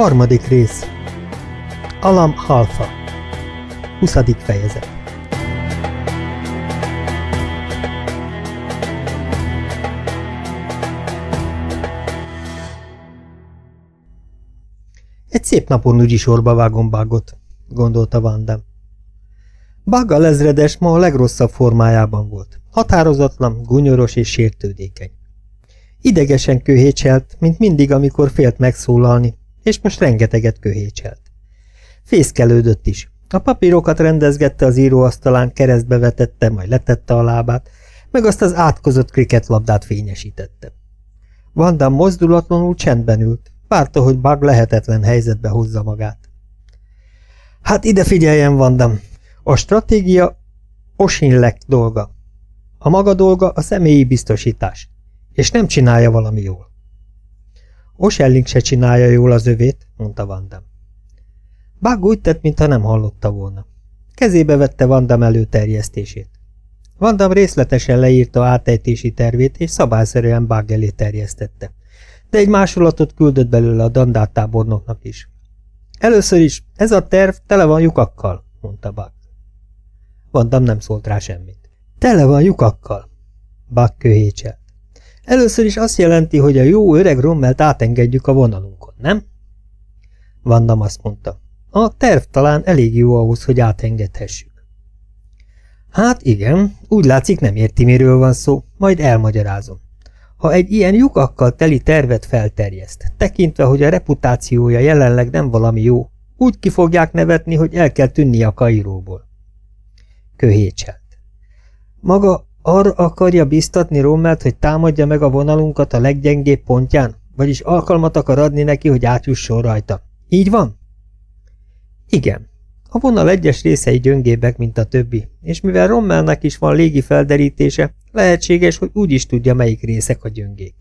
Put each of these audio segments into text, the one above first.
Harmadik rész Alam Halfa 20. fejezet Egy szép napon úgyis sorba vágom Bagot, gondolta Vandam. Bag a lezredes ma a legrosszabb formájában volt. Határozatlan, gunyoros és sértődékeny. Idegesen köhécselt, mint mindig, amikor félt megszólalni, és most rengeteget köhécselt. Fészkelődött is. A papírokat rendezgette az íróasztalán, keresztbe vetette, majd letette a lábát, meg azt az átkozott kriketlabdát fényesítette. Vandam mozdulatlanul csendben ült, várta, hogy Bug lehetetlen helyzetbe hozza magát. Hát ide figyeljen, Vandam! A stratégia Osinlek dolga. A maga dolga a személyi biztosítás, és nem csinálja valami jól. Oselling se csinálja jól az övét, mondta Vandam. Bug úgy tett, mintha nem hallotta volna. Kezébe vette Vandam előterjesztését. Vandam részletesen leírta átejtési tervét, és szabályszerűen Bug elé terjesztette. De egy másolatot küldött belőle a dandártábornoknak is. Először is, ez a terv tele van lyukakkal, mondta Bug. Vandam nem szólt rá semmit. Tele van lyukakkal. Bug köhécselt. Először is azt jelenti, hogy a jó öreg rommelt átengedjük a vonalunkon, nem? Vandam azt mondta. A terv talán elég jó ahhoz, hogy átengedhessük. Hát igen, úgy látszik nem érti, miről van szó, majd elmagyarázom. Ha egy ilyen lyukakkal teli tervet felterjeszt, tekintve, hogy a reputációja jelenleg nem valami jó, úgy ki fogják nevetni, hogy el kell tűnni a Kairóból. Köhécselt. Maga arra akarja biztatni Rommelt, hogy támadja meg a vonalunkat a leggyengébb pontján, vagyis alkalmat akar adni neki, hogy átjusson rajta. Így van? Igen. A vonal egyes részei gyöngébbek, mint a többi, és mivel Rommelnek is van légi felderítése, lehetséges, hogy úgy is tudja, melyik részek a gyöngék.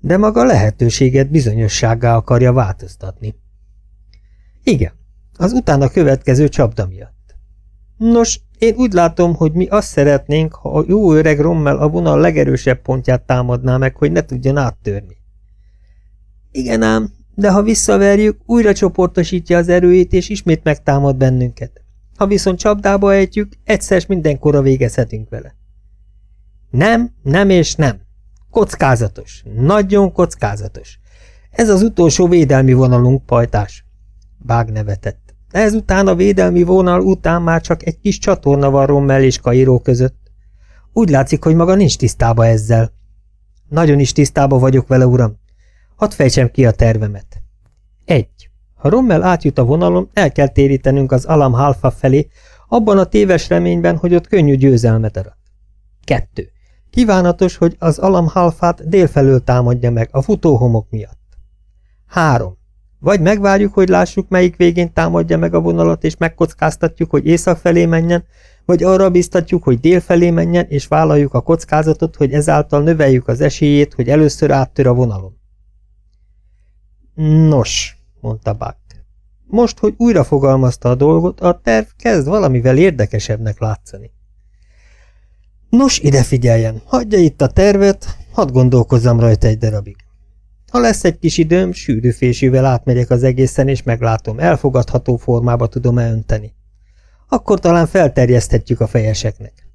De maga lehetőséget bizonyossággá akarja változtatni. Igen, az utána következő csapda miatt. Nos, én úgy látom, hogy mi azt szeretnénk, ha a jó öreg Rommel a vonal legerősebb pontját támadná meg, hogy ne tudjon áttörni. Igen ám, de ha visszaverjük, újra csoportosítja az erőjét, és ismét megtámad bennünket. Ha viszont csapdába ejtjük, egyszer mindenkora végezhetünk vele. Nem, nem és nem. Kockázatos. Nagyon kockázatos. Ez az utolsó védelmi vonalunk, pajtás. Bág nevetett. Ezután a védelmi vonal után már csak egy kis csatorna van Rommel és Kairó között. Úgy látszik, hogy maga nincs tisztába ezzel. Nagyon is tisztába vagyok vele, uram. Hadd fejtsem ki a tervemet. Egy. Ha Rommel átjut a vonalon, el kell térítenünk az Alam Halfa felé, abban a téves reményben, hogy ott könnyű győzelmet arat. Kettő. Kívánatos, hogy az Alam Halfát délfelől támadja meg a futóhomok miatt. Három. Vagy megvárjuk, hogy lássuk, melyik végén támadja meg a vonalat, és megkockáztatjuk, hogy észak felé menjen, vagy arra biztatjuk, hogy dél felé menjen, és vállaljuk a kockázatot, hogy ezáltal növeljük az esélyét, hogy először áttör a vonalon. Nos, mondta Buck. Most, hogy újra fogalmazta a dolgot, a terv kezd valamivel érdekesebbnek látszani. Nos, ide figyeljen, hagyja itt a tervet, hadd gondolkozzam rajta egy darabig. Ha lesz egy kis időm, sűrű fésűvel átmegyek az egészen, és meglátom, elfogadható formába tudom-e önteni. Akkor talán felterjeszthetjük a fejeseknek.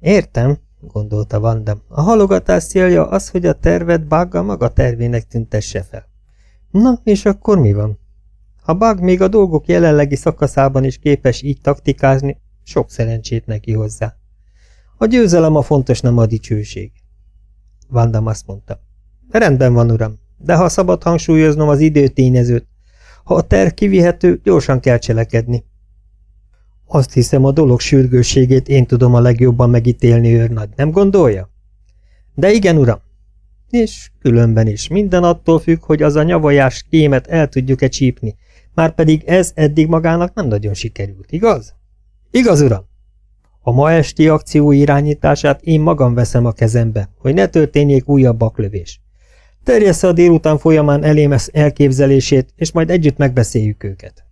Értem, gondolta Vandam. A halogatás célja az, hogy a tervet Bugga maga tervének tüntesse fel. Na, és akkor mi van? Ha Bug még a dolgok jelenlegi szakaszában is képes így taktikázni, sok szerencsét neki hozzá. A győzelem a fontos, nem a dicsőség. Vandam azt mondta. Rendben van, uram, de ha szabad hangsúlyoznom az időtényezőt, ha a ter kivihető, gyorsan kell cselekedni. Azt hiszem, a dolog sürgősségét én tudom a legjobban megítélni, őrnagy, nem gondolja? De igen, uram. És különben is, minden attól függ, hogy az a nyavajás kémet el tudjuk-e csípni, márpedig ez eddig magának nem nagyon sikerült, igaz? Igaz, uram? A ma esti akció irányítását én magam veszem a kezembe, hogy ne történjék újabb baklövés. Terjessze a délután folyamán elém elképzelését, és majd együtt megbeszéljük őket.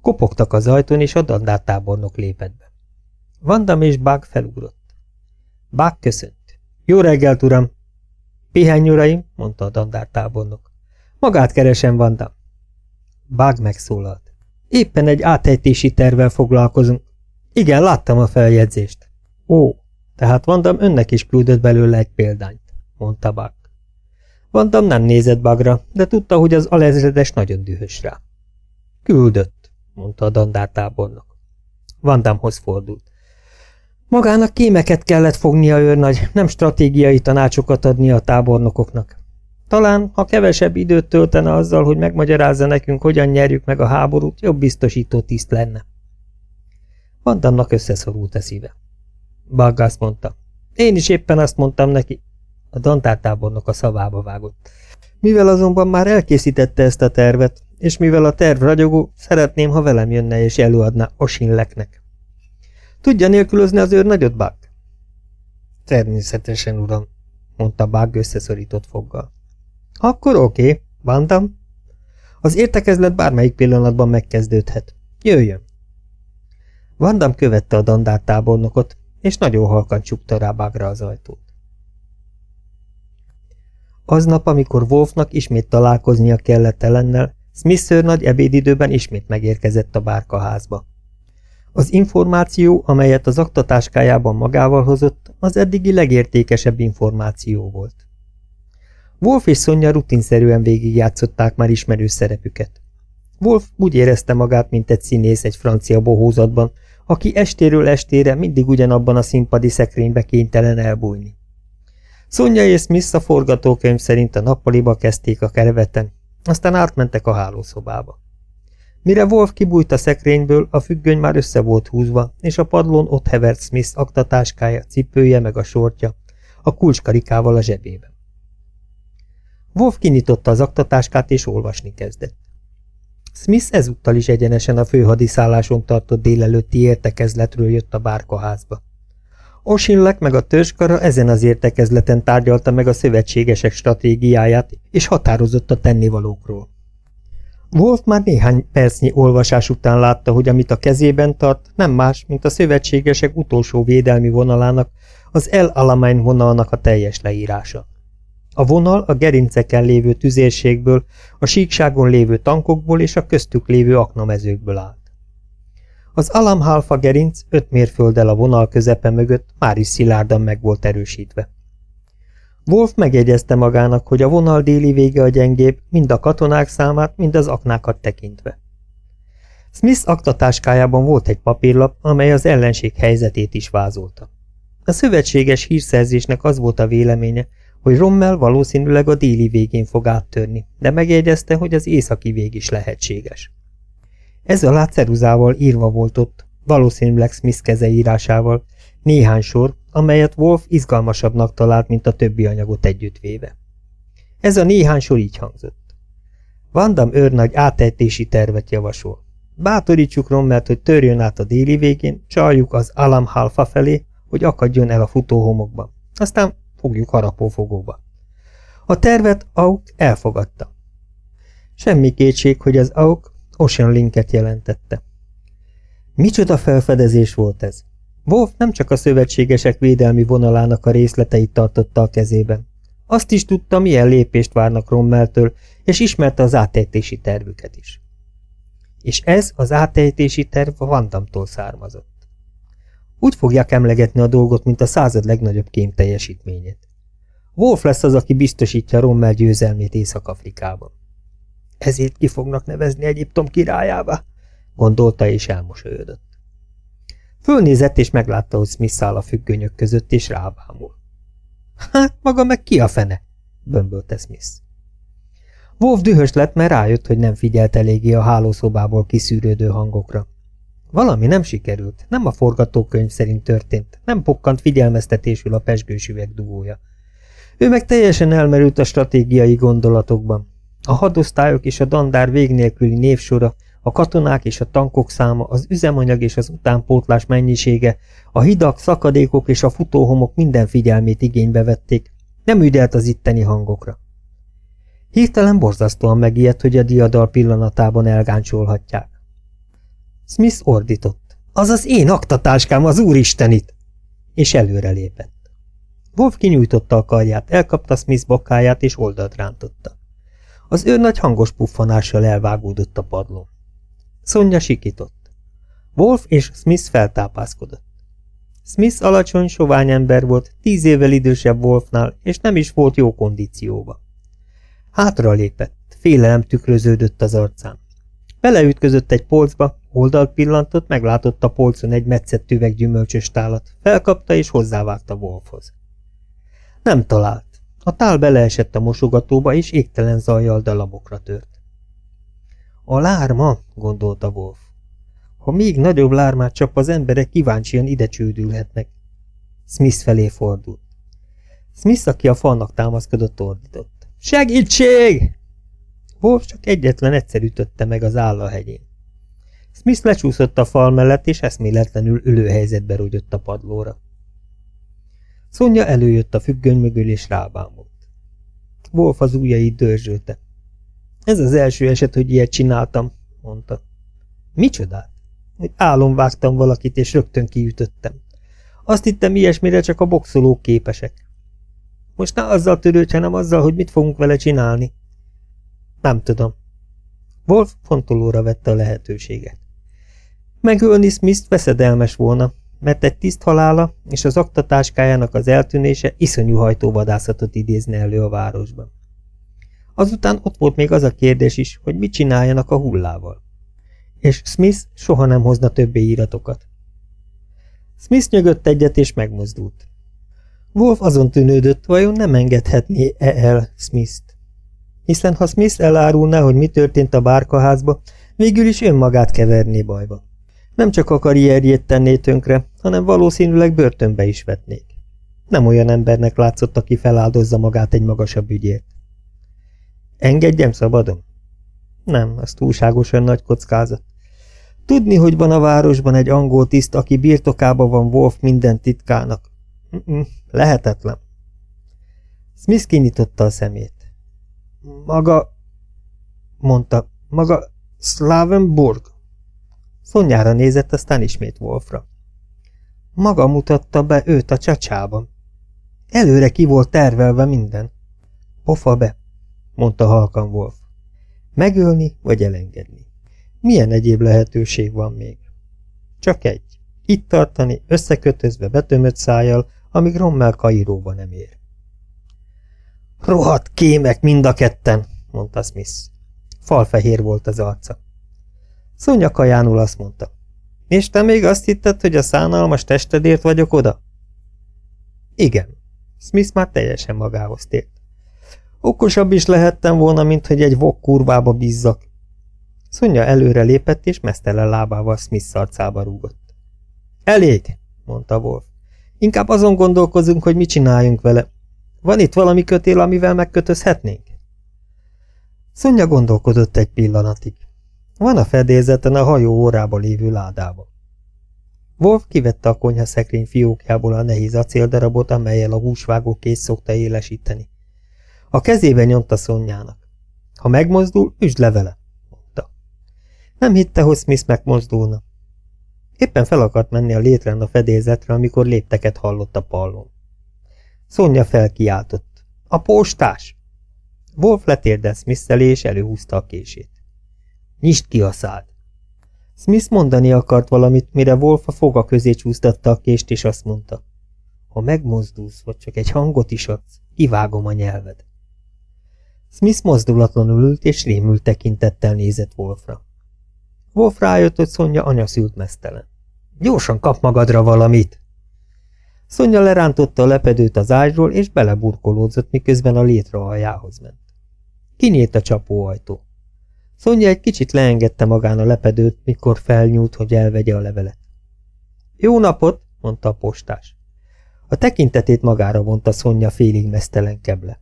Kopogtak az ajtón, és a dandártábornok lépett be. Vandam és Bug felugrott. Bug köszönt. Jó reggelt, uram! Pihenj, uraim, mondta a dandártábornok. Magát keresem, Vanda. Bug megszólalt. Éppen egy átejtési tervvel foglalkozunk. Igen, láttam a feljegyzést. Ó, tehát Vandam önnek is küldött belőle egy példányt, mondta Bug. Vandam nem nézett Bagra, de tudta, hogy az alezredes nagyon dühös rá. Küldött, mondta a dandártábornok. Vandamhoz fordult. Magának kémeket kellett fognia őrnagy, nem stratégiai tanácsokat adni a tábornokoknak. Talán, ha kevesebb időt töltene azzal, hogy megmagyarázza nekünk, hogyan nyerjük meg a háborút, jobb biztosító tiszt lenne. Vandamnak összeszorult a szíve. Baggász mondta. Én is éppen azt mondtam neki. A dantártábornok a szavába vágott. Mivel azonban már elkészítette ezt a tervet, és mivel a terv ragyogó, szeretném, ha velem jönne és előadná Osinleknek. Tudja nélkülözni az őr nagyot, Bug? Természetesen, uram, mondta Bug összeszorított foggal. Akkor oké, okay, bántam. Az értekezlet bármelyik pillanatban megkezdődhet. Jöjjön! Vandam követte a dandár tábornokot, és nagyon halkan csukta rá Bagra az ajtót. Aznap, amikor Wolfnak ismét találkoznia kellett ellennel, Smith nagy ebédidőben ismét megérkezett a bárkaházba. Az információ, amelyet az aktatáskájában magával hozott, az eddigi legértékesebb információ volt. Wolf és Sonja rutinszerűen végigjátszották már ismerő szerepüket. Wolf úgy érezte magát, mint egy színész egy francia bohózatban, aki estéről estére mindig ugyanabban a színpadi szekrénybe kénytelen elbújni. Sonja és Smith a forgatókönyv szerint a nappaliba kezdték a kereveten, aztán átmentek a hálószobába. Mire Wolf kibújt a szekrényből, a függöny már össze volt húzva, és a padlón ott hevert Smith aktatáskája, cipője meg a sortja, a kulcskarikával a zsebében. Wolf kinyitotta az aktatáskát és olvasni kezdett. Smith ezúttal is egyenesen a főhadiszálláson tartott délelőtti értekezletről jött a bárkaházba. Osinlek meg a törzskara ezen az értekezleten tárgyalta meg a szövetségesek stratégiáját, és határozott a tennivalókról. Wolf már néhány percnyi olvasás után látta, hogy amit a kezében tart, nem más, mint a szövetségesek utolsó védelmi vonalának, az El Alamein vonalnak a teljes leírása. A vonal a gerinceken lévő tüzérségből, a síkságon lévő tankokból és a köztük lévő aknamezőkből állt. Az Alamhalfa gerinc öt mérfölddel a vonal közepe mögött már is szilárdan meg volt erősítve. Wolf megjegyezte magának, hogy a vonal déli vége a gyengébb, mind a katonák számát, mind az aknákat tekintve. Smith aktatáskájában volt egy papírlap, amely az ellenség helyzetét is vázolta. A szövetséges hírszerzésnek az volt a véleménye, hogy Rommel valószínűleg a déli végén fog áttörni, de megjegyezte, hogy az északi vég is lehetséges. Ez alá ceruzával írva volt ott, valószínűleg Smith kezeírásával, néhány sor, amelyet Wolf izgalmasabbnak talált, mint a többi anyagot együttvéve. Ez a néhány sor így hangzott. Vandam őrnagy átejtési tervet javasol. Bátorítsuk Rommelt, hogy törjön át a déli végén, csaljuk az Alam Halfa felé, hogy akadjon el a futóhomokban. Aztán fogjuk harapófogóba. A tervet Auk elfogadta. Semmi kétség, hogy az Auk Ocean Linket jelentette. Micsoda felfedezés volt ez? Wolf nem csak a szövetségesek védelmi vonalának a részleteit tartotta a kezében. Azt is tudta, milyen lépést várnak Rommeltől, és ismerte az átejtési tervüket is. És ez az átejtési terv a Vandamtól származott. Úgy fogják emlegetni a dolgot, mint a század legnagyobb kém teljesítményét. Wolf lesz az, aki biztosítja Rommel győzelmét Észak-Afrikában. Ezért ki fognak nevezni Egyiptom királyába, gondolta és elmosolyodott. Fölnézett és meglátta, hogy Smith száll a függönyök között, és rábámul. Hát, maga meg ki a fene? bömbölte Smith. Wolf dühös lett, mert rájött, hogy nem figyelt eléggé a hálószobából kiszűrődő hangokra. Valami nem sikerült, nem a forgatókönyv szerint történt, nem pokkant figyelmeztetésül a pesgős üveg dugója. Ő meg teljesen elmerült a stratégiai gondolatokban. A hadosztályok és a dandár vég nélküli névsora, a katonák és a tankok száma, az üzemanyag és az utánpótlás mennyisége, a hidak, szakadékok és a futóhomok minden figyelmét igénybe vették, nem üdelt az itteni hangokra. Hirtelen borzasztóan megijedt, hogy a diadal pillanatában elgáncsolhatják. Smith ordított. Az az én aktatáskám, az úristenit! És előrelépett. Wolf kinyújtotta a karját, elkapta Smith bokáját és oldalt rántotta. Az ő nagy hangos puffanással elvágódott a padlón. Szonya sikított. Wolf és Smith feltápászkodott. Smith alacsony, sovány ember volt, tíz évvel idősebb Wolfnál, és nem is volt jó kondícióba. Hátra lépett, félelem tükröződött az arcán. Beleütközött egy polcba, oldalt pillantott, meglátott a polcon egy metszett üveg gyümölcsös tálat, felkapta és hozzávágta Wolfhoz. Nem talált. A tál beleesett a mosogatóba, és égtelen zajjal dalabokra tört. A lárma, gondolta Wolf. Ha még nagyobb lármát csap, az emberek kíváncsian ide csődülhetnek. Smith felé fordult. Smith, aki a falnak támaszkodott, ordított. Segítség! Wolf csak egyetlen egyszer ütötte meg az hegyén. Smith lecsúszott a fal mellett, és eszméletlenül ülőhelyzetbe rúgyott a padlóra. Szonya előjött a függöny mögül, és rábámult. Wolf az ujjait dörzsölte. Ez az első eset, hogy ilyet csináltam, mondta. Micsodát? Hogy álom vágtam valakit, és rögtön kiütöttem. Azt hittem, ilyesmire csak a boxolók képesek. Most ne azzal törődj, hanem azzal, hogy mit fogunk vele csinálni. Nem tudom. Wolf fontolóra vette a lehetőséget. Megölni Smith veszedelmes volna, mert egy tiszt halála és az aktatáskájának az eltűnése iszonyú hajtóvadászatot idézne elő a városban. Azután ott volt még az a kérdés is, hogy mit csináljanak a hullával. És Smith soha nem hozna többé íratokat. Smith nyögött egyet és megmozdult. Wolf azon tűnődött, vajon nem engedhetné-e el Smith-t. Hiszen ha Smith elárulná, hogy mi történt a bárkaházba, végül is önmagát keverné bajba. Nem csak a karrierjét tenné tönkre, hanem valószínűleg börtönbe is vetnék. Nem olyan embernek látszott, aki feláldozza magát egy magasabb ügyért. Engedjem szabadon? Nem, az túlságosan nagy kockázat. Tudni, hogy van a városban egy angol tiszt, aki birtokába van Wolf minden titkának. Lehetetlen. Smith kinyitotta a szemét. Maga, mondta, maga Slavenburg. Szonyára nézett, aztán ismét Wolfra. Maga mutatta be őt a csacsában. Előre ki volt tervelve minden. Pofa be, mondta halkan Wolf. Megölni vagy elengedni? Milyen egyéb lehetőség van még? Csak egy. Itt tartani, összekötözve betömött szájjal, amíg Rommel Kairóba nem ér. Rohadt kémek mind a ketten, mondta Smith. Falfehér volt az arca. Szonya kajánul azt mondta. És te még azt hitted, hogy a szánalmas testedért vagyok oda? Igen. Smith már teljesen magához tért. Okosabb is lehettem volna, mint hogy egy vok kurvába bízzak. Szonya előre lépett, és mesztelen lábával Smith arcába rúgott. Elég, mondta Wolf. Inkább azon gondolkozunk, hogy mit csináljunk vele. Van itt valami kötél, amivel megkötözhetnénk? Szonya gondolkodott egy pillanatig. Van a fedélzeten a hajó órába lévő ládába. Wolf kivette a konyha szekrény fiókjából a nehéz acéldarabot, amelyel a húsvágó kész szokta élesíteni. A kezébe nyomta Szonyának. Ha megmozdul, üsd le vele, mondta. Nem hitte, hogy Smith megmozdulna. Éppen fel akart menni a létren a fedélzetre, amikor lépteket hallott a pallon. Szonya felkiáltott. A postás! Wolf letérdett Smith és előhúzta a kését. Nyisd ki a szád! Smith mondani akart valamit, mire Wolf a foga közé csúsztatta a kést, és azt mondta. Ha megmozdulsz, vagy csak egy hangot is adsz, kivágom a nyelved. Smith mozdulatlanul ült, és rémült tekintettel nézett Wolfra. Wolf rájött, hogy Szonya anya szült mesztelen. Gyorsan kap magadra valamit! Szonya lerántotta a lepedőt az ágyról, és beleburkolódzott, miközben a létre aljához ment. Kinyílt a csapóajtó. Szonya egy kicsit leengedte magán a lepedőt, mikor felnyúlt, hogy elvegye a levelet. Jó napot, mondta a postás. A tekintetét magára vonta Szonya félig mesztelen keble.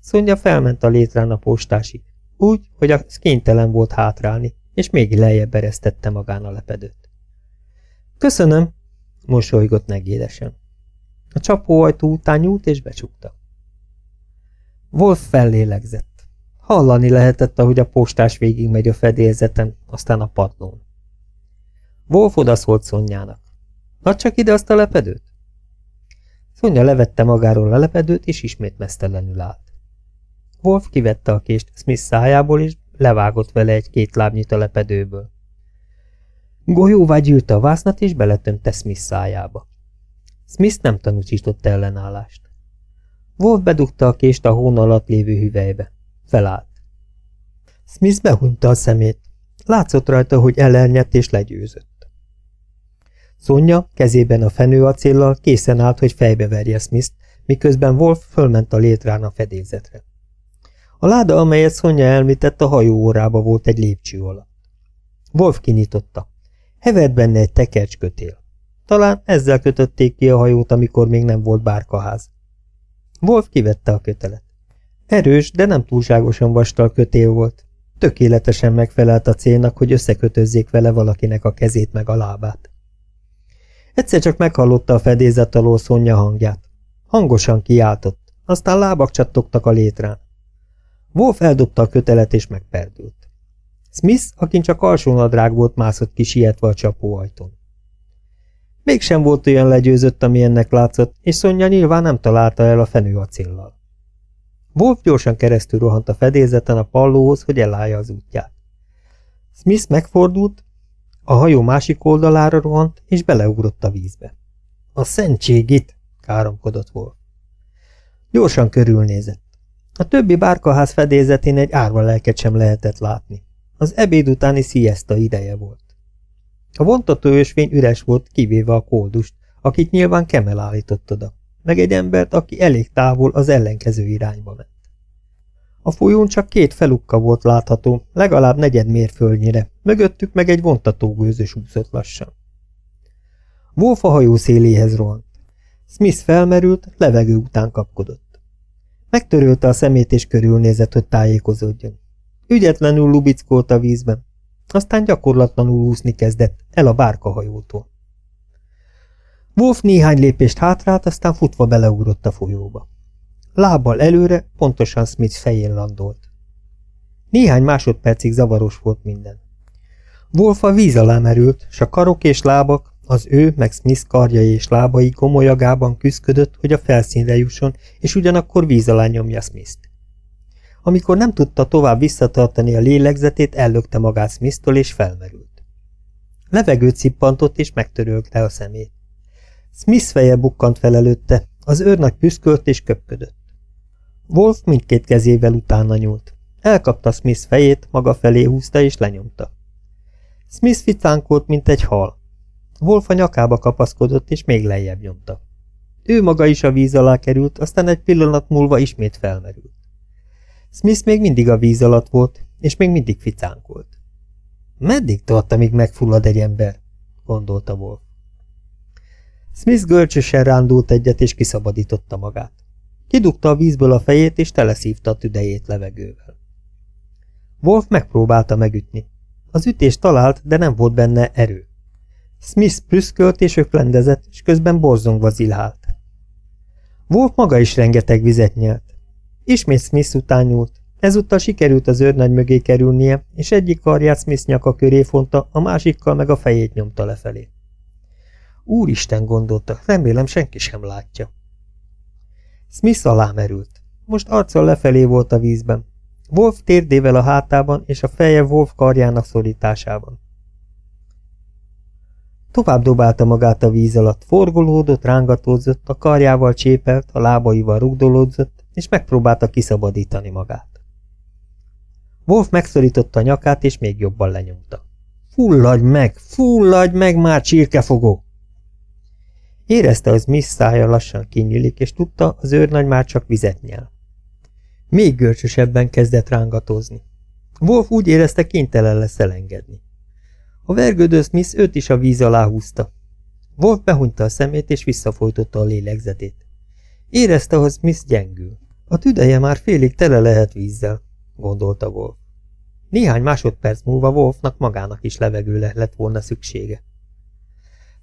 Szonya felment a létrán a postásig, úgy, hogy a kénytelen volt hátrálni, és még lejjebb eresztette magán a lepedőt. Köszönöm, mosolygott negédesen. A csapóajtó után nyúlt és becsukta. Wolf fellélegzett. Hallani lehetett, ahogy a postás végigmegy a fedélzeten, aztán a padlón. Wolf odaszólt Szonyának. Ad csak ide azt a lepedőt? Szonya levette magáról a lepedőt, és ismét mesztelenül állt. Wolf kivette a kést Smith szájából, és levágott vele egy-két lábnyi telepedőből. Golyóvá gyűlte a vásznat, és beletömte Smith szájába. Smith nem tanúsított ellenállást. Wolf bedugta a kést a hón alatt lévő hüvelybe. Felállt. Smith behunyta a szemét. Látszott rajta, hogy elernyett és legyőzött. Szonya kezében a fenőacéllal készen állt, hogy fejbeverje Smith-t, miközben Wolf fölment a létrán a fedélzetre. A láda, amelyet Szonya elmitett, a hajó órába volt egy lépcső alatt. Wolf kinyitotta. Hevert benne egy tekercskötél. Talán ezzel kötötték ki a hajót, amikor még nem volt bárkaház. Wolf kivette a kötelet. Erős, de nem túlságosan vastal kötél volt. Tökéletesen megfelelt a célnak, hogy összekötözzék vele valakinek a kezét meg a lábát. Egyszer csak meghallotta a fedézet alól Szonya hangját. Hangosan kiáltott, aztán lábak csattogtak a létrán. Wolf eldobta a kötelet és megperdült. Smith, akin csak alsónadrág volt, mászott ki sietve a csapóajtón. Mégsem volt olyan legyőzött, ami ennek látszott, és Szonya nyilván nem találta el a fenőacéllal. Wolf gyorsan keresztül rohant a fedélzeten a pallóhoz, hogy elállja az útját. Smith megfordult, a hajó másik oldalára rohant, és beleugrott a vízbe. A szentségit! káromkodott Wolf. Gyorsan körülnézett. A többi bárkaház fedélzetén egy árva lelket sem lehetett látni. Az ebéd utáni sziesta ideje volt. A vontató ösvény üres volt, kivéve a koldust, akit nyilván Kemel állított oda, meg egy embert, aki elég távol az ellenkező irányba ment. A folyón csak két felukka volt látható, legalább negyed mérföldnyire, mögöttük meg egy vontatógőzös úszott lassan. Wolf a hajó széléhez rohant. Smith felmerült, levegő után kapkodott. Megtörölte a szemét és körülnézett, hogy tájékozódjon. Ügyetlenül lubickolt a vízben, aztán gyakorlatlanul úszni kezdett, el a bárkahajótól. Wolf néhány lépést hátrált, aztán futva beleugrott a folyóba. Lábbal előre, pontosan Smith fején landolt. Néhány másodpercig zavaros volt minden. Wolf a víz alá merült, s a karok és lábak, az ő meg Smith karjai és lábai gomolyagában küzdködött, hogy a felszínre jusson, és ugyanakkor víz alá nyomja Smith-t. Amikor nem tudta tovább visszatartani a lélegzetét, ellökte magát Smith-től és felmerült. Levegőt szippantott és megtörölte a szemét. Smith feje bukkant fel előtte, az őrnagy püszkölt és köpködött. Wolf mindkét kezével utána nyúlt. Elkapta Smith fejét, maga felé húzta és lenyomta. Smith ficánkolt, mint egy hal. Wolf a nyakába kapaszkodott és még lejjebb nyomta. Ő maga is a víz alá került, aztán egy pillanat múlva ismét felmerült. Smith még mindig a víz alatt volt, és még mindig ficánkolt. Meddig tart, amíg megfullad egy ember? gondolta Wolf. Smith görcsösen rándult egyet, és kiszabadította magát. Kidugta a vízből a fejét, és teleszívta a tüdejét levegővel. Wolf megpróbálta megütni. Az ütés talált, de nem volt benne erő. Smith prüszkölt és öklendezett, és közben borzongva zilhált. Wolf maga is rengeteg vizet nyelt. Ismét Smith után nyúlt. Ezúttal sikerült az őrnagy mögé kerülnie, és egyik karját Smith nyaka köré fonta, a másikkal meg a fejét nyomta lefelé. Úristen gondolta, remélem senki sem látja. Smith alá merült. Most arccal lefelé volt a vízben. Wolf térdével a hátában, és a feje Wolf karjának szorításában. Tovább dobálta magát a víz alatt, forgolódott, rángatózott, a karjával csépelt, a lábaival rugdolódzott, és megpróbálta kiszabadítani magát. Wolf megszorította a nyakát, és még jobban lenyomta. Fulladj meg, fulladj meg már, csirkefogó! Érezte, hogy Smith szája lassan kinyílik, és tudta, az őrnagy már csak vizet nyel. Még görcsösebben kezdett rángatózni. Wolf úgy érezte, kénytelen lesz elengedni. A vergődő Smith őt is a víz alá húzta. Wolf behunyta a szemét, és visszafolytotta a lélegzetét. Érezte, hogy Smith gyengül. A tüdeje már félig tele lehet vízzel, gondolta Wolf. Néhány másodperc múlva Wolfnak magának is levegőle lett volna szüksége.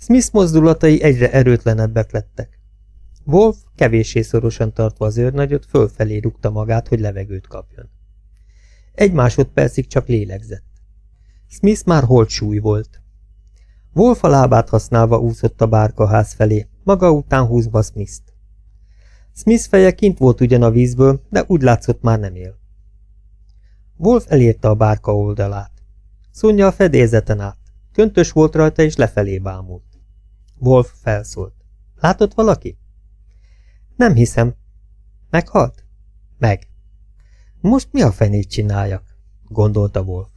Smith mozdulatai egyre erőtlenebbek lettek. Wolf kevéssé szorosan tartva az őrnagyot fölfelé rúgta magát, hogy levegőt kapjon. Egy másodpercig csak lélegzett. Smith már holt súly volt. Wolf a lábát használva úszott a bárkaház felé, maga után húzva Smith-t. Smith feje kint volt ugyan a vízből, de úgy látszott már nem él. Wolf elérte a bárka oldalát. Szonya a fedélzeten át. Köntös volt rajta, és lefelé bámult. Wolf felszólt. Látott valaki? Nem hiszem. Meghalt? Meg. Most mi a fenét csináljak? gondolta Wolf.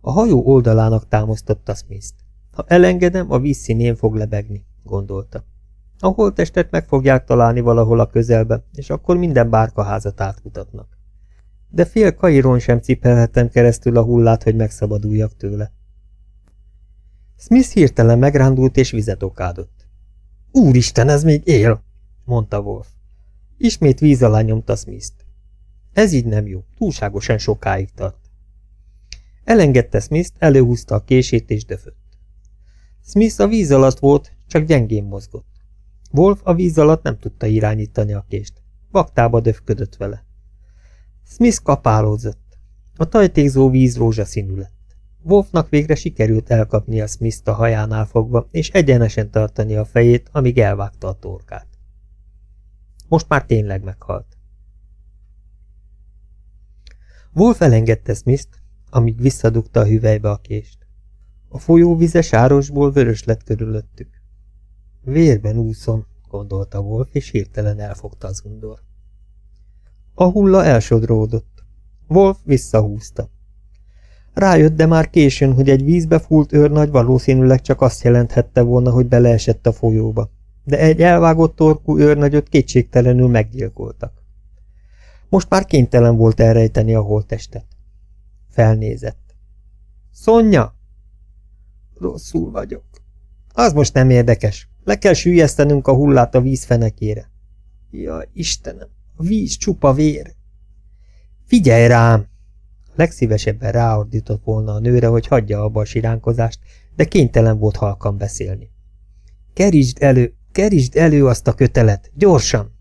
A hajó oldalának támasztotta Smith-t. Ha elengedem, a víz színén fog lebegni, gondolta. A holttestet meg fogják találni valahol a közelbe, és akkor minden bárkaházat átkutatnak. De fél kairon sem cipelhetem keresztül a hullát, hogy megszabaduljak tőle. Smith hirtelen megrándult és vizet okádott. Úristen, ez még él, mondta Wolf. Ismét víz alá nyomta Smith-t. Ez így nem jó, túlságosan sokáig tart. Elengedte Smith-t, előhúzta a kését és döfött. Smith a víz alatt volt, csak gyengén mozgott. Wolf a víz alatt nem tudta irányítani a kést. Baktába döfködött vele. Smith kapálózott. A tajtékzó víz rózsaszínű lett. Wolfnak végre sikerült elkapni a Smith-t a hajánál fogva, és egyenesen tartani a fejét, amíg elvágta a torkát. Most már tényleg meghalt. Wolf elengedte Smith-t, amíg visszadugta a hüvelybe a kést. A folyóvize sárosból vörös lett körülöttük. Vérben úszom, gondolta Wolf, és hirtelen elfogta az undor. A hulla elsodródott. Wolf visszahúzta. Rájött, de már későn, hogy egy vízbe fúlt őrnagy valószínűleg csak azt jelenthette volna, hogy beleesett a folyóba. De egy elvágott torkú őrnagyot kétségtelenül meggyilkoltak. Most már kénytelen volt elrejteni a holttestet. Felnézett. Szonya! Rosszul vagyok. Az most nem érdekes. Le kell sűjesztenünk a hullát a víz fenekére. Ja, Istenem, a víz csupa vér. Figyelj rám! Legszívesebben ráordított volna a nőre, hogy hagyja abba a siránkozást, de kénytelen volt halkan beszélni. Kerítsd elő, kerítsd elő azt a kötelet, gyorsan!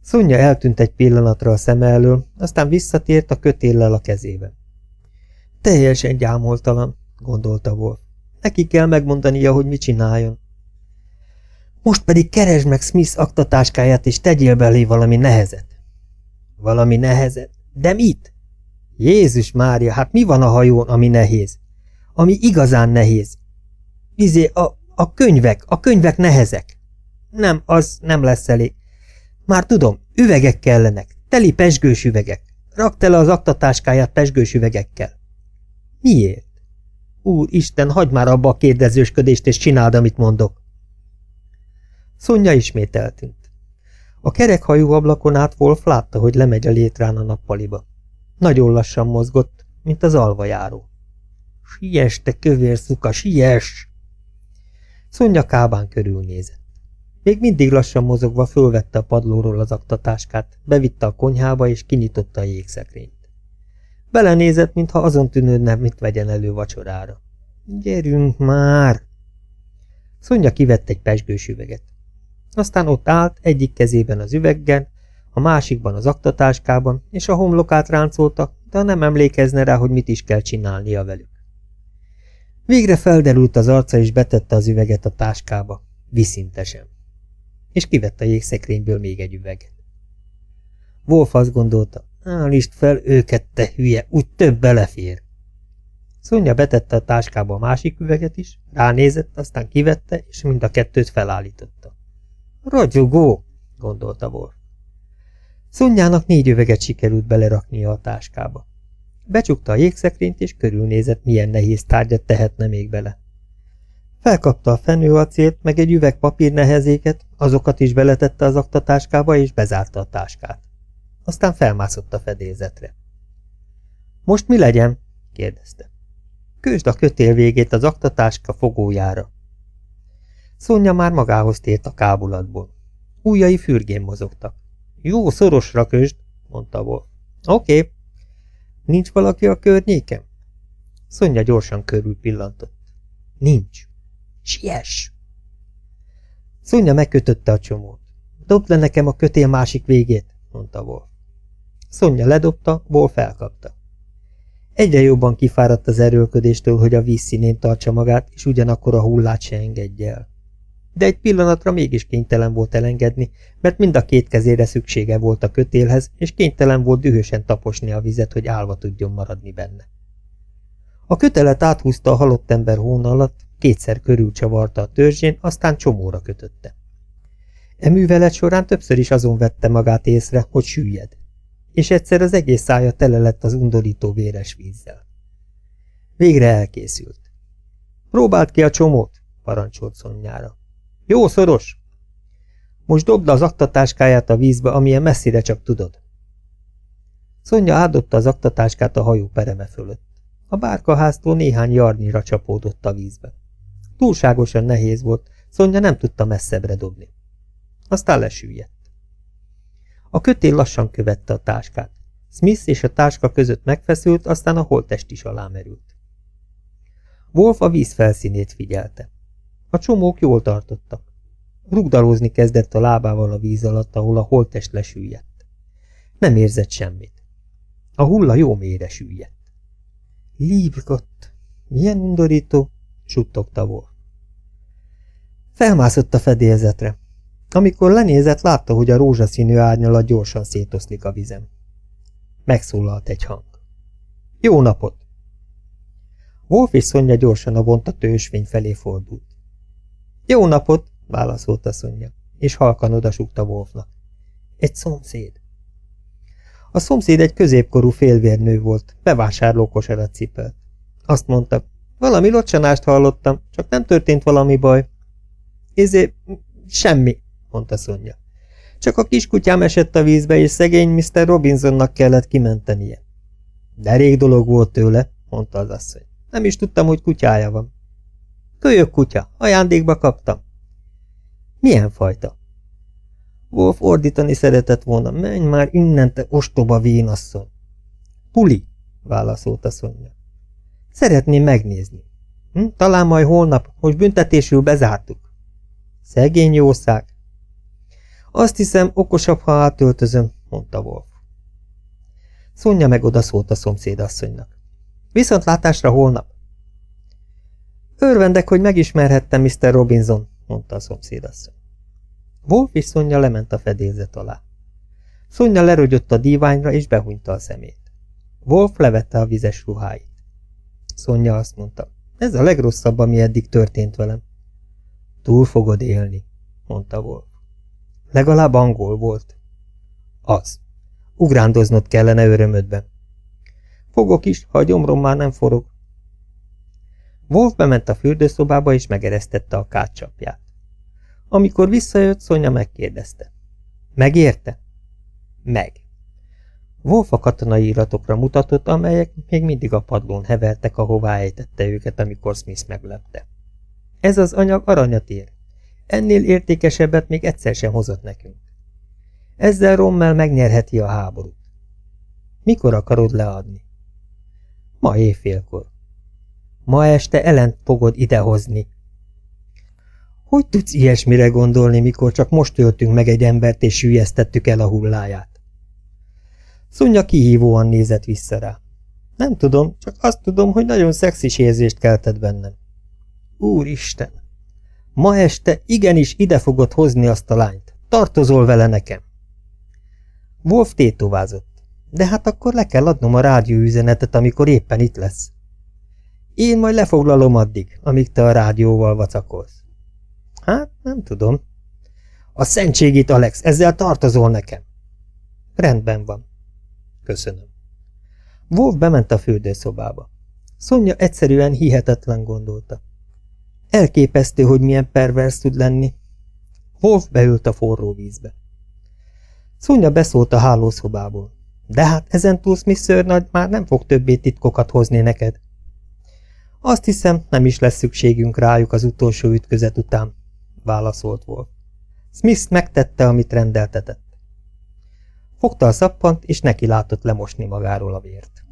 Szonya eltűnt egy pillanatra a szeme elől, aztán visszatért a kötéllel a kezében. Teljesen gyámoltalan, gondolta Wolf. Neki kell megmondania, hogy mit csináljon. Most pedig keresd meg Smith aktatáskáját, és tegyél belé valami nehezet. Valami nehezet? De mit? Jézus Mária, hát mi van a hajón, ami nehéz? Ami igazán nehéz? Izé, a, a könyvek, a könyvek nehezek. Nem, az nem lesz elég. Már tudom, üvegek kellenek, teli pesgős üvegek. Rakt tele az aktatáskáját pesgős üvegekkel. Miért? Úr Isten, hagyd már abba a kérdezősködést, és csináld, amit mondok. Szonya ismét eltűnt. A kerekhajú ablakon át Wolf látta, hogy lemegy a létrán a nappaliba. Nagyon lassan mozgott, mint az alvajáró. Siess, te kövér szuka, siess! Szonya kábán körülnézett. Még mindig lassan mozogva fölvette a padlóról az aktatáskát, bevitte a konyhába és kinyitotta a jégszekrényt. Belenézett, mintha azon tűnődne, mit vegyen elő vacsorára. Gyerünk már! Szonya kivett egy pesgős üveget. Aztán ott állt, egyik kezében az üveggel, a másikban az aktatáskában, és a homlokát ráncolta, de nem emlékezne rá, hogy mit is kell csinálnia velük. Végre felderült az arca, és betette az üveget a táskába, viszintesen. És kivette a jégszekrényből még egy üveget. Wolf azt gondolta, állítsd fel őket, te hülye, úgy több belefér. Szonya betette a táskába a másik üveget is, ránézett, aztán kivette, és mind a kettőt felállította. Ragyogó, gondolta Wolf. Szonyának négy öveget sikerült beleraknia a táskába. Becsukta a jégszekrényt, és körülnézett, milyen nehéz tárgyat tehetne még bele. Felkapta a fenőacélt, meg egy üveg papír nehezéket, azokat is beletette az aktatáskába, és bezárta a táskát. Aztán felmászott a fedélzetre. Most mi legyen? kérdezte. Kösd a kötél végét az aktatáska fogójára. Szonya már magához tért a kábulatból. Újjai fürgén mozogtak. Jó, szorosra kösd, mondta Wolf. Oké. Nincs valaki a környéken? Szonya gyorsan körül pillantott. Nincs. Siess! Szonya megkötötte a csomót. Dobd le nekem a kötél másik végét, mondta Wolf. Szonya ledobta, Wolf felkapta. Egyre jobban kifáradt az erőlködéstől, hogy a víz színén tartsa magát, és ugyanakkor a hullát se engedje el. De egy pillanatra mégis kénytelen volt elengedni, mert mind a két kezére szüksége volt a kötélhez, és kénytelen volt dühösen taposni a vizet, hogy állva tudjon maradni benne. A kötelet áthúzta a halott ember hón alatt, kétszer körülcsavarta a törzsén, aztán csomóra kötötte. E művelet során többször is azon vette magát észre, hogy süllyed, és egyszer az egész szája tele lett az undorító véres vízzel. Végre elkészült. Próbált ki a csomót, parancsolt szonyára. Jó szoros! Most dobd az aktatáskáját a vízbe, amilyen messzire csak tudod. Szonya átdobta az aktatáskát a hajó pereme fölött. A bárkaháztól néhány jarnyira csapódott a vízbe. Túlságosan nehéz volt, Szonya nem tudta messzebbre dobni. Aztán lesüllyedt. A kötél lassan követte a táskát. Smith és a táska között megfeszült, aztán a holtest is alámerült. Wolf a víz felszínét figyelte. A csomók jól tartottak. Rugdalózni kezdett a lábával a víz alatt, ahol a holtest lesüllyedt. Nem érzett semmit. A hulla jó mélyre süllyedt. Lívgott! Milyen undorító! suttogta Wolf. Felmászott a fedélzetre. Amikor lenézett, látta, hogy a rózsaszínű árnyalat gyorsan szétoszlik a vizem. Megszólalt egy hang. Jó napot! Wolf és Szonya gyorsan a vontató ösvény felé fordult. Jó napot! válaszolta Szonya, és halkan odasúgta Wolfnak. Egy szomszéd. A szomszéd egy középkorú félvérnő volt, bevásárlókosarat cipelt. Azt mondta, valami locsanást hallottam, csak nem történt valami baj. Izé, semmi, mondta Szonya. Csak a kiskutyám esett a vízbe, és szegény Mr. Robinsonnak kellett kimentenie. De rég dolog volt tőle, mondta az asszony. Nem is tudtam, hogy kutyája van. Kölyök kutya, ajándékba kaptam. Milyen fajta? Wolf ordítani szeretett volna, menj már innen, te ostoba vénasszony. Puli, válaszolta Szonya. Szeretném megnézni. Hm? Talán majd holnap, hogy büntetésül bezártuk. Szegény jószág. Azt hiszem, okosabb, ha átöltözöm, mondta Wolf. Szonya meg odaszólt a szomszédasszonynak. Viszontlátásra holnap. Örvendek, hogy megismerhettem Mr. Robinson, mondta a szomszédasszony. Wolf és Szonya lement a fedélzet alá. Szonya lerögyött a díványra, és behunyta a szemét. Wolf levette a vizes ruháit. Szonya azt mondta, ez a legrosszabb, ami eddig történt velem. Túl fogod élni, mondta Wolf. Legalább angol volt. Az. Ugrándoznod kellene örömödben. Fogok is, ha a gyomrom már nem forog. Wolf bement a fürdőszobába és megeresztette a kátcsapját. Amikor visszajött, Szonya megkérdezte. Megérte? Meg. Wolf a katonai iratokra mutatott, amelyek még mindig a padlón hevertek, ahová ejtette őket, amikor Smith meglepte. Ez az anyag aranyat ér. Ennél értékesebbet még egyszer sem hozott nekünk. Ezzel Rommel megnyerheti a háborút. Mikor akarod leadni? Ma éjfélkor. Ma este ellent fogod idehozni. Hogy tudsz ilyesmire gondolni, mikor csak most öltünk meg egy embert és sülyeztettük el a hulláját? Szunya kihívóan nézett vissza rá. Nem tudom, csak azt tudom, hogy nagyon szexis érzést keltett bennem. Úristen! Ma este igenis ide fogod hozni azt a lányt. Tartozol vele nekem. Wolf tétovázott. De hát akkor le kell adnom a rádióüzenetet, amikor éppen itt lesz. Én majd lefoglalom addig, amíg te a rádióval vacakolsz. Hát, nem tudom. A szentségét, Alex, ezzel tartozol nekem. Rendben van. Köszönöm. Wolf bement a fürdőszobába. Szonya egyszerűen hihetetlen gondolta. Elképesztő, hogy milyen pervers tud lenni. Wolf beült a forró vízbe. Szonya beszólt a hálószobából. De hát ezentúl Smith nagy már nem fog többé titkokat hozni neked. Azt hiszem, nem is lesz szükségünk rájuk az utolsó ütközet után, válaszolt Wolf. Smith megtette, amit rendeltetett. Fogta a szappant, és neki látott lemosni magáról a vért.